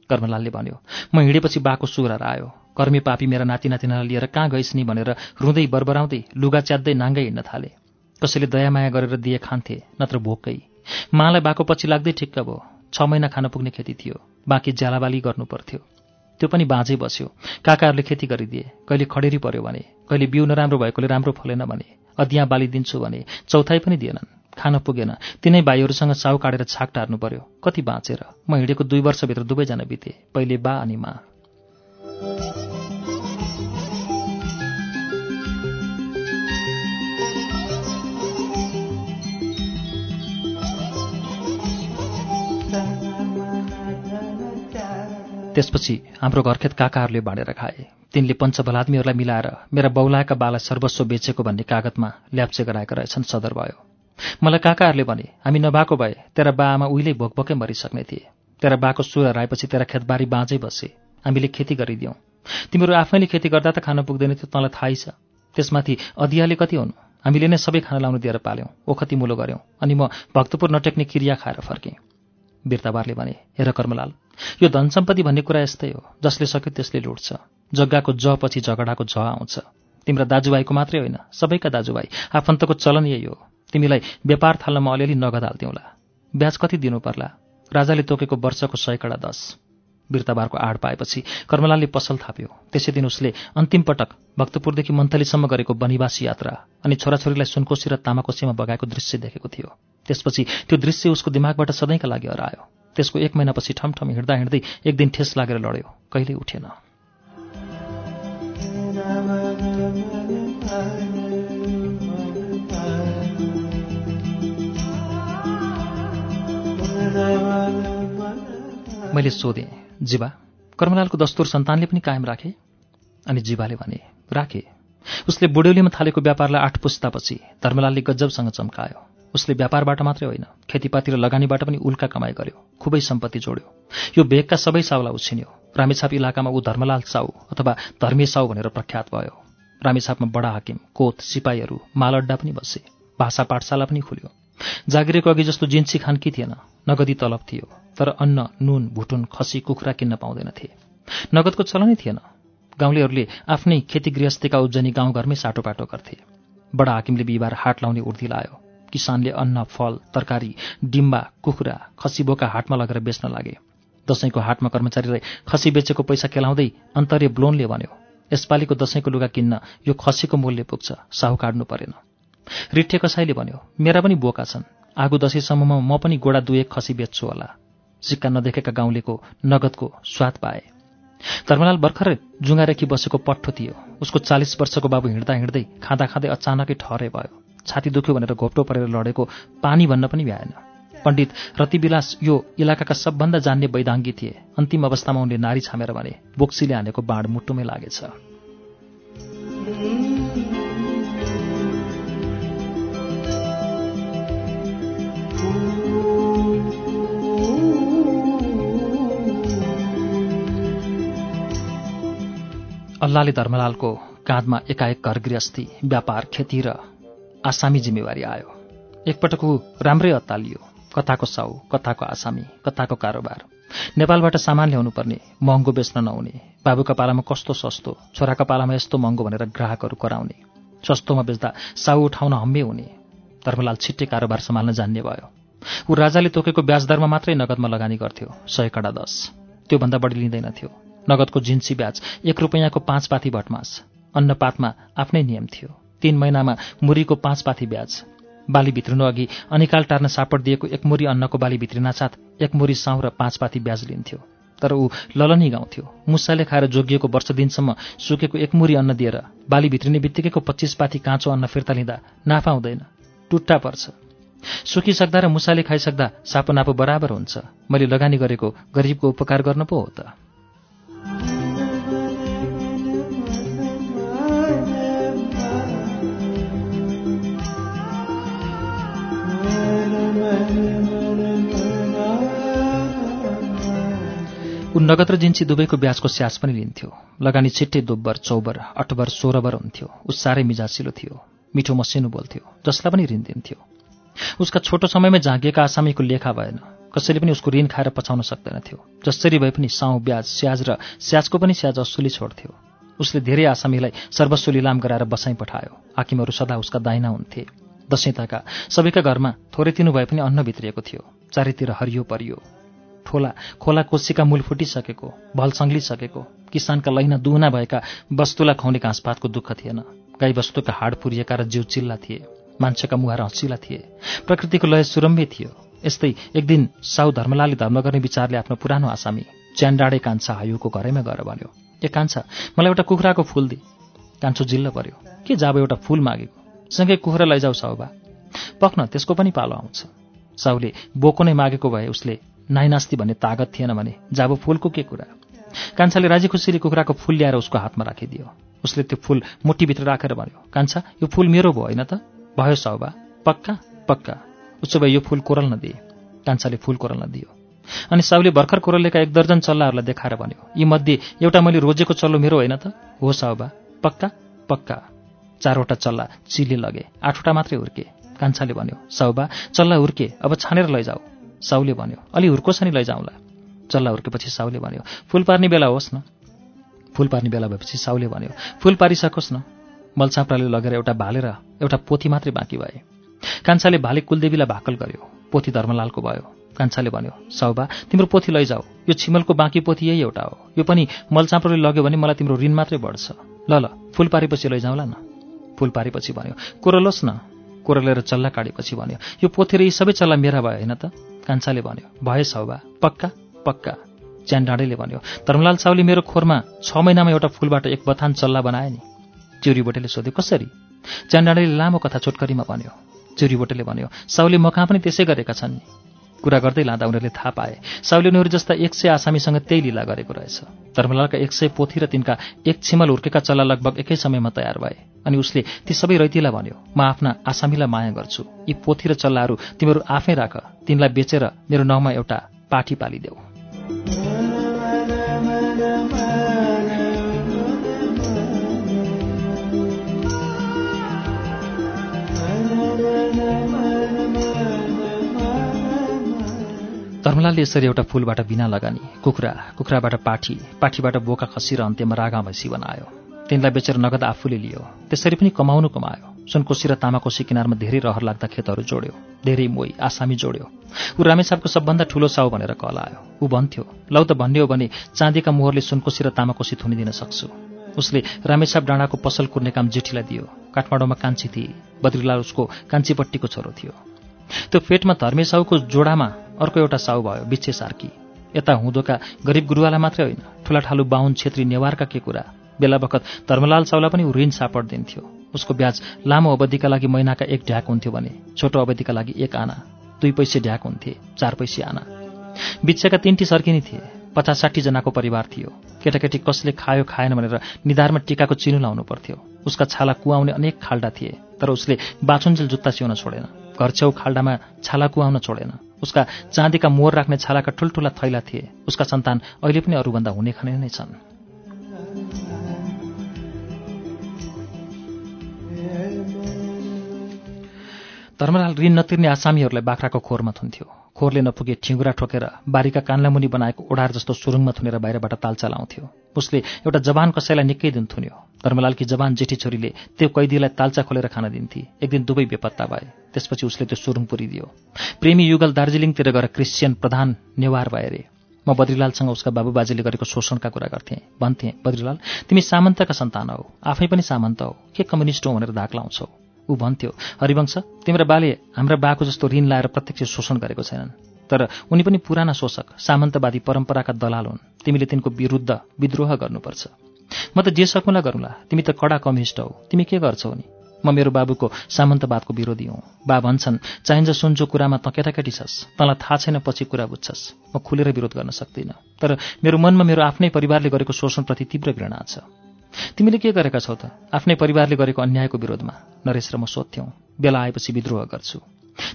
Speaker 1: कर्मलालले भन्यो म हिँडेपछि बाको सुगरार आयो। कर्मी पापी मेरा नाति नातिनालाई लिएर कहाँ गइस् नि भनेर रुँदै बरबराउँदै लुगा च्यात्दै नाङ्गै हिँड्न थाले। कसैले दयामाया गरेर दिए खान्थे नत्र भोकै। मालाई बाको पछि लाग्दै ठिक्क भयो। छ महिना खान पुग्ने खेती थियो। बाँकी ज्यालाबाली गर्नु पर्थ्यो। त्यो पनि बाँझै बस्यो। काकाहरूले खेती गरिदिए। कहिले खडेरी पर्यो भने कहिले बिउ नराम्रो भएकोले राम्रो फलेन भने अदियाँ बाली दिन्छु भने चौथाइ पनि दिएनन् खान पुगेन। तिनै भाइहरूसँग चाउ काटेर छाक टार्नु पर्यो। कति बाँचेर। म हिँडेको दुई वर्षभित्र दुवैजना बिते पहिले बा अनि मा। त्यसपछि हाम्रो घरखेत काकाहरूले बाँडेर खाए। तिनले पञ्चबलादमीहरूलाई मिलाएर मेरा बौलाएका बाला सर्वस्व बेचेको भन्ने कागतमा ल्याप्चे गराएका रहेछन् सदर भयो। मलाई काकाहरूले भने हामी नभएको भए तेरा बा आमा भोकभोकै मरिसक्ने थिए। तेरा बाको सुर हराएपछि तेरा खेतबारी बाँझै बसे। हामीले खेती गरिदियौँ। तिमीहरू आफैले खेती गर्दा त खान पुग्दैन थियो तँलाई थाहै छ। त्यसमाथि अधियाले कति हुनु? हामीले नै सबै खाना लाउनु दिएर पाल्यौँ ओखती मुलो गऱ्यौँ अनि म भक्तपुर नटेक्ने क्रिया खाएर फर्केँ। बिर्ताबारले भने हेर कर्मलाल यो धन सम्पत्ति भन्ने कुरा यस्तै हो जसले सक्यो त्यसले लुट्छ। जग्गाको ज पछि झगडाको झ आउँछ। तिम्रा दाजुभाइको मात्रै होइन सबैका दाजुभाइ। आफन्तको चलन यही हो। तिमीलाई व्यापार थाल्नमा अलिअलि नगद हाल्थ्यौँला ब्याज कति दिनु पर्ला? राजाले तोकेको वर्षको सयकडा दस। बिर्ताबारको आड पाएपछि कर्मलालले पसल थाप्यो। त्यसै दिन उसले अन्तिम पटक भक्तपुरदेखि मन्थलीसम्म गरेको वनिवासी यात्रा अनि छोराछोरीलाई सुनकोशी र तामाकोसीमा बगाएको दृश्य देखेको थियो। त्यसपछि त्यो दृश्य उसको दिमागबाट सधैँका लागि हरायो। त्यसको एक महिनापछि ठमठम हिँड्दा हिँड्दै एक दिन ठेस लागेर लड्यो। कहिल्यै उठेन। मैले सोधेँ जीवा कर्मलालको दस्तुर सन्तानले पनि कायम राखे? अनि जीवाले भने राखे। उसले बुढौलीमा थालेको व्यापारलाई आठ पुस्तापछि धर्मलालले गजबसँग चम्कायो। उसले व्यापारबाट मात्रै होइन खेतीपाती र लगानीबाट पनि उल्का कमाइ गर्यो खुबै सम्पत्ति जोड्यो। यो भेगका सबै साउलाई उछिन्यो। रामेछाप इलाकामा ऊ धर्मलाल साउ अथवा धर्मे साउ भनेर प्रख्यात भयो। रामेछापमा बडा हाकिम कोत सिपाहीहरू मालअड्डा पनि बसे भाषा पाठशाला पनि खुल्यो। जागिरेको अघि जस्तो जिन्सी खानकी थिएन नगदी तलब थियो तर अन्न नुन भुटुन खसी कुखुरा किन्न पाउँदैनथे। नगदको चलनै थिएन। गाउँलेहरूले आफ्नै खेती गृहस्थीका उब्जनी गाउँघरमै साटोपाटो गर्थे। बडा हाकिमले बिहिबार हाट लाउने उर्दी लायो। किसानले अन्न फल तरकारी डिम्बा कुखुरा खसी बोका हाटमा लगेर बेच्न लागे। दसैँको हाटमा कर्मचारीलाई खसी बेचेको पैसा केलाउँदै अन्तर्य ब्लोनले भन्यो यसपालिको दसैँको लुगा किन्न यो खसीको मूल्य पुग्छ साहु काट्नु परेन। रिठे कसाईले भन्यो मेरा पनि बोका छन्। आगो दसैँसम्ममा म पनि गोडा दुए खसी बेच्छु होला। सिक्का नदेखेका गाउँलेको नगदको स्वाद पाए। धर्मलाल भर्खरै जुङ्गारेखी बसेको पट्ठो थियो। उसको चालिस वर्षको बाबु हिँड्दा हिँड्दै खाँदा खाँदै अचानकै ठहरे भयो। छाती दुख्यो भनेर घोप्टो परेर लडेको पानी भन्न पनि भ्याएन। पण्डित रतिविलास यो इलाकाका सबभन्दा जान्ने वैदाङ्गी थिए। अन्तिम अवस्थामा उनले नारी छामेर भने बोक्सीले हानेको बाँड मुटुमै लागेछ। अल्लाहले धर्मलालको काँधमा एकाएक घर गृहस्थी व्यापार खेती र आसामी जिम्मेवारी आयो। एकपटक ऊ राम्रै अत्तालियो। कताको साउ कताको आसामी कताको कारोबार। नेपालबाट सामान ल्याउनु पर्ने महँगो बेच्न नहुने। बाबुका पालामा कस्तो सस्तो छोराका पालामा यस्तो महँगो भनेर ग्राहकहरू कराउने। सस्तोमा बेच्दा साउ उठाउन हम्मे हुने। धर्मलाल छिट्टै कारोबार सम्हाल्न जान्ने भयो। ऊ राजाले तोकेको ब्याज दरमा मात्रै नगदमा लगानी गर्थ्यो सय कडा दस। त्योभन्दा बढी लिँदैनथ्यो। नगदको जिन्सी ब्याज एक रुपियाँको पाँच पाथी भटमास। अन्नपातमा आफ्नै नियम थियो। तीन महिनामा मुरीको पाँच पाथी ब्याज। बाली भित्रिनु अघि अनिकाल टार्न सापट दिएको एक मुरी अन्नको बाली भित्रिनासाथ एक मुरी साउ र पाँच पाथी ब्याज लिन्थ्यो। तर ऊ ललनी गाउँथ्यो। मुसाले खाएर जोगिएको वर्ष दिनसम्म सुकेको एक मुरी अन्न दिएर बाली भित्रिने बित्तिकैको पच्चिस पाथी काँचो अन्न फिर्ता लिँदा नाफा हुँदैन। टुट्टा पर्छ। सुकिसक्दा र मुसाले खाइसक्दा सापो नापो बराबर हुन्छ। मैले लगानी गरेको गरिबको उपकार गर्न पो हो त। ऊ नगद र जिन्सी दुवैको ब्याजको स्यास पनि लिन्थ्यो। लगानी छिट्टै दोब्बर चौबर अठबर सोह्रबर हुन्थ्यो। ऊ साह्रै मिजासिलो थियो। मिठो मसिनो बोल्थ्यो जसलाई पनि ऋण दिन्थ्यो। उसका छोटो समयमै झाँगिएका आसामीको लेखा भएन। कसैले पनि उसको ऋण खाएर पछाउन सक्दैनथ्यो। जसरी भए पनि साउ ब्याज स्याज र स्याजको पनि स्याज असुली छोड्थ्यो। उसले धेरै आसामीलाई सर्वस्व लिलाम गराएर बसाइ पठायो। हाकिमहरू सदा उसका दाइना हुन्थे। दसैँताका सबैका घरमा थोरै तिनु भए पनि अन्न भित्रिएको थियो। चारैतिर हरियो परियो। ठोला खोला कोसीका मूल फुटिसकेको भल सङ्लिसकेको किसानका लैना दुहुना भएका वस्तुलाई खुवाउने घाँसपातको दुःख थिएन। गाई वस्तुका हाड पुरिएका र जिउ चिल्ला थिए। मान्छेका मुहार हँसिला थिए। प्रकृतिको लय सुरम्बे थियो। यस्तै एक दिन साउ धर्मलाले धर्म गर्ने विचारले आफ्नो पुरानो आसामी च्यान्डाडे कान्छा हायुको घरैमा गएर भन्यो ए कान्छा मलाई एउटा कुखुराको फुल दि। कान्छो जिल्लो पर्यो के जाब एउटा फुल मागेको? सँगै कुखुरा लैजाऊ साउबा पक्न त्यसको पनि पालो आउँछ। साउले बोको नै मागेको भए उसले नाइनास्ती भन्ने तागत थिएन भने जाबो फुलको के कुरा। कान्छाले राजी खुसीले कुखुराको फुल ल्याएर उसको हातमा राखिदियो। उसले त्यो फुल मुठीभित्र राखेर भन्यो कान्छा यो फुल मेरो भयो होइन त? भयो साउबा पक्का? पक्का। उसो भए यो फुल कोरल नदिए। कान्छाले फुल कोरल नदियो। अनि साउले भर्खर कोरलेका एक दर्जन चल्लाहरूलाई देखाएर भन्यो यी मध्ये एउटा मैले रोजेको चल्लो मेरो होइन त? हो साउबा पक्का? पक्का। चारवटा चल्ला चिले लगे आठवटा मात्रै हुर्के कान्छाले भन्यो साउबा चल्ला हुर्के अब छानेर लैजाऊ। साउले भन्यो अलि हुर्को छ नि लैजाउँला? चल्ला हुर्केपछि साउले भन्यो फुल पार्ने बेला होस् न। फुल पार्ने बेला भएपछि साउले भन्यो फुल पारिसकोस् न। मलसाप्राले लगेर एउटा भालेर एउटा पोथी मात्रै बाँकी भए। कान्छाले भाले कुलदेवीलाई भाकल गर्यो। पोथी धर्मलालको भयो। कान्छाले भन्यो साउबा तिम्रो पोथी लैजाऊ। यो छिमलको बाँकी पोथी यही एउटा हो। यो पनि मलचाप्रोले लग्यो भने मलाई तिम्रो ऋण मात्रै बढ्छ। ल ल फुल पारेपछि लैजाउँला न। फुल पारेपछि भन्यो कोरलोस् न। कोरलेर चल्ला काटेपछि भन्यो यो पोथी र यी सबै चल्ला मेरा भयो होइन त? कान्छाले भन्यो भए सौबा पक्का पक्का च्यान डाँडैले भन्यो धर्मलाल साउले मेरो खोरमा छ महिनामा एउटा फुलबाट एक बथान चल्ला बनाए नि। चिउरी बोटेले सोध्यो कसरी? च्यान डाँडैले लामो कथा छोटकरीमा भन्यो चिउरी बोटेले भन्यो साउले मखा पनि त्यसै गरेका छन् नि। कुरा गर्दै लाँदा उनीहरूले थाहा पाए साउले उनीहरू जस्ता एक सय आसामीसँग त्यही लिला गरेको रहेछ। धर्मलालका एक सय पोथी र तिनका एक छिमल हुर्केका चल्ला लगभग एकै समयमा तयार भए अनि उसले ती सबै रैतीलाई भन्यो म आफ्ना आसामीलाई माया गर्छु। यी पोथी र चल्लाहरू तिमीहरू आफै राख तिनलाई बेचेर मेरो नाउँमा एउटा पाठी पालिदेऊ। धर्मलालले यसरी एउटा फुलबाट बिना लगानी कुखुरा कुखुराबाट पाठी पाठीबाट बोका खसी र अन्त्यमा रागा भैँसी बनायो तिनलाई बेचेर नगद आफूले लियो। त्यसरी पनि कमाउनु कमायो। सुनकोशी र तामाकोशी किनारमा धेरै रहर लाग्दा खेतहरू जोड्यो। धेरै मोही आसामी जोड्यो। ऊ रामेसाबको सबभन्दा ठुलो साउ भनेर कलायो ऊ भन्थ्यो लौ त भन्ने हो भने चाँदीका मोहरले सुनकोशी र तामाकोशी थुनिदिन सक्छु। उसले रामेसाब डाँडाको पसल कुर्ने काम जेठीलाई दियो। काठमाडौँमा कान्छी थिए। बद्रीलाल उसको कान्छीपट्टिको छोरो थियो। त्यो पेटमा धर्मे साउको जोडामा अर्को एउटा साउ भयो बिच्छे सार्की। यता हुँदोका गरिब गुरुवालाई मात्रै होइन ठुला ठालु बाहुन छेत्री नेवारका के कुरा? बेला बखत धर्मलाल साउलाई पनि ऋण सापट दिन्थ्यो। उसको ब्याज लामो अवधिका लागि महिनाका एक ढ्याक हुन्थ्यो भने छोटो अवधिका लागि एक आना दुई पैसे ढ्याक हुन्थे चार पैसे आना। बिच्छेका तिनटी सर्किनी थिए पचास साठीजनाको परिवार थियो। केटाकेटी कसले खायो खाएन भनेर निधारमा टिकाको चिनो लाउनु पर्थ्यो। उसका छाला कुहाउने अनेक खाल्डा थिए तर उसले बाछुन्जेल जुत्ता सिउन छोडेन। घर छेउ खाल्डामा छाला कुहाउन छोडेन। उसका चाँदीका मोर राख्ने छालाका ठुल्ठुला थैला थिए। उसका सन्तान अहिले पनि अरूभन्दा हुने खाने नै छन्। धर्मलाल ऋण नतिर्ने आसामीहरूलाई बाख्राको खोरमा थुन्थ्यो। खोरले नपुगे ठिङ्गुरा ठोकेर बारीका कान्लामुनि बनाएको ओडार जस्तो सुरुङमा थुनेर बाहिरबाट तालचा लाउँथ्यो उसले एउटा जवान कसैलाई निकै दिन थुन्यो। धर्मलालकी जवान जेठी छोरीले त्यो कैदीलाई तालचा खोलेर खान दिन्थे। एक दिन दुवै बेपत्ता भए। त्यसपछि उसले त्यो सुरुङ पुरिदियो। प्रेमी युगल दार्जिलिङतिर गएर क्रिस्चियन प्रधान नेवार भए रे। म बद्रीलालसँग उसका बाबुबाजेले गरेको शोषणका कुरा गर्थेँ। भन्थेँ बद्रीलाल तिमी सामन्तका सन्तान हौ। आफै पनि सामन्त हौ। के कम्युनिस्ट हौ भनेर धाक लाउँछौ? ऊ भन्थ्यो हरिवंश तिम्रा बाले हाम्रा बाको जस्तो ऋण लाएर प्रत्यक्ष शोषण गरेको छैनन्। तर उनी पनि पुराना शोषक सामन्तवादी परम्पराका दलाल हुन्। तिमीले तिनको विरुद्ध विद्रोह गर्नुपर्छ। म त जे सकुला गरौँला तिमी त कडा कम्युनिस्ट हौ। तिमी के गर्छौ नि म मेरो बाबुको सामन्तवादको विरोधी हुँ। बा भन्छन् चाहिन्छ सुन्जो कुरामा त केटाकेटी छस् तँलाई थाहा छैन पछि कुरा बुझ्छस्। म खुलेर विरोध गर्न सक्दिनँ। तर मेरो मनमा मेरो आफ्नै परिवारले गरेको शोषणप्रति तीव्र घृणा छ। तिमीले के गरेका छौ त? आफ्नै परिवारले गरेको अन्यायको विरोधमा। नरेश र म सोध्थ्यौँ बेला आएपछि विद्रोह गर्छु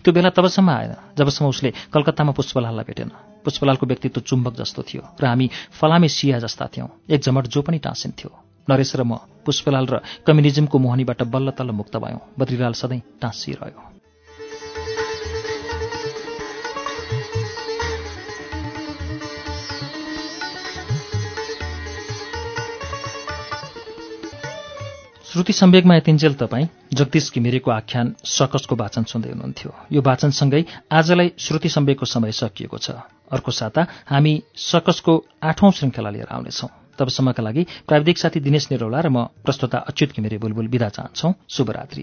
Speaker 1: त्यो बेला तबसम्म आएन जबसम्म उसले कलकत्तामा पुष्पलाललाई भेटेन। पुष्पलालको व्यक्तित्व चुम्बक जस्तो थियो र हामी फलामे सिया जस्ता थियौँ एक जमट जो पनि टाँसिन्थ्यो नरेश र म पुष्पलाल र कम्युनिजमको मोहनीबाट बल्ल तल्ल मुक्त भयौँ। बद्रीलाल सधैँ टाँसिरह्यो। श्रुति सम्वेकमा यतिन्जेल तपाईँ जगदीश घिमिरेको आख्यान सकसको वाचन सुन्दै हुनुहुन्थ्यो। यो वाचनसँगै आजलाई श्रुति सम्वेकको समय सकिएको छ। अर्को साता हामी सकसको आठौं श्रृङ्खला लिएर आउनेछौँ। तबसम्मका लागि प्राविधिक साथी दिनेश निरौला र म प्रस्तुता अच्युत घिमिरे बुलबुल विदा चाहन्छौ। शुभरात्री।